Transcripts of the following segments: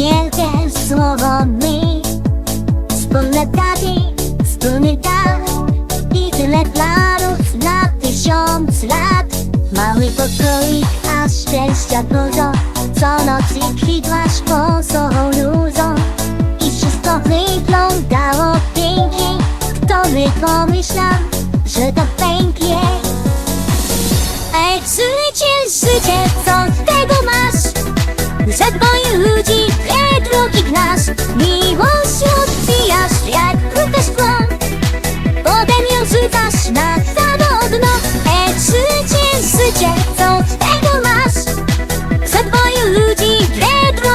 して Choć nie wiem słowami Wspólne dati, wspólny dach I tyle planów na tysiąc lat. Mały pokoik, a szczęścia dużo. Co noc i kwitłaś posową luzą. I wszystko wyglądało pięknie. Kto by pomyślał, że to pęknie? Ej, życie, życie, co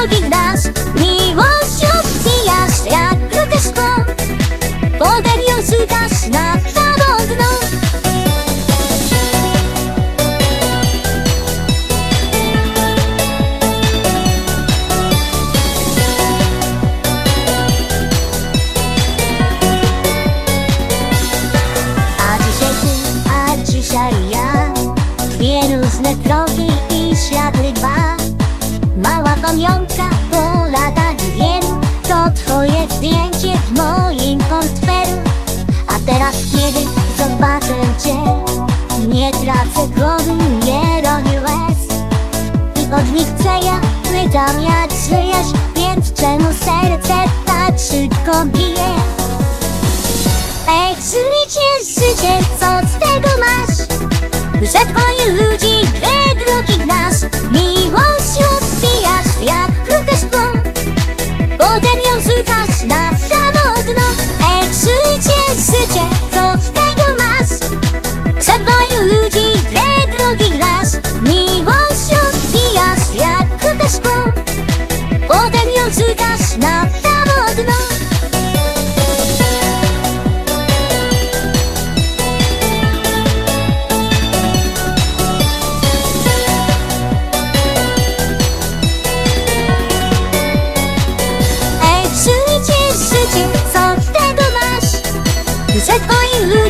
Kinh pamiątka po latach wielu To twoje zdjęcie w moim portfelu A teraz kiedy zobaczę cię Nie tracę głowy, nie robię łez I od nich chcę ja pytam jak żyjesz Więc czemu serce tak szybko bije? Ej, życie, życie, co z tego masz? Że twoje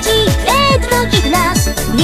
口レッドのギフナス」「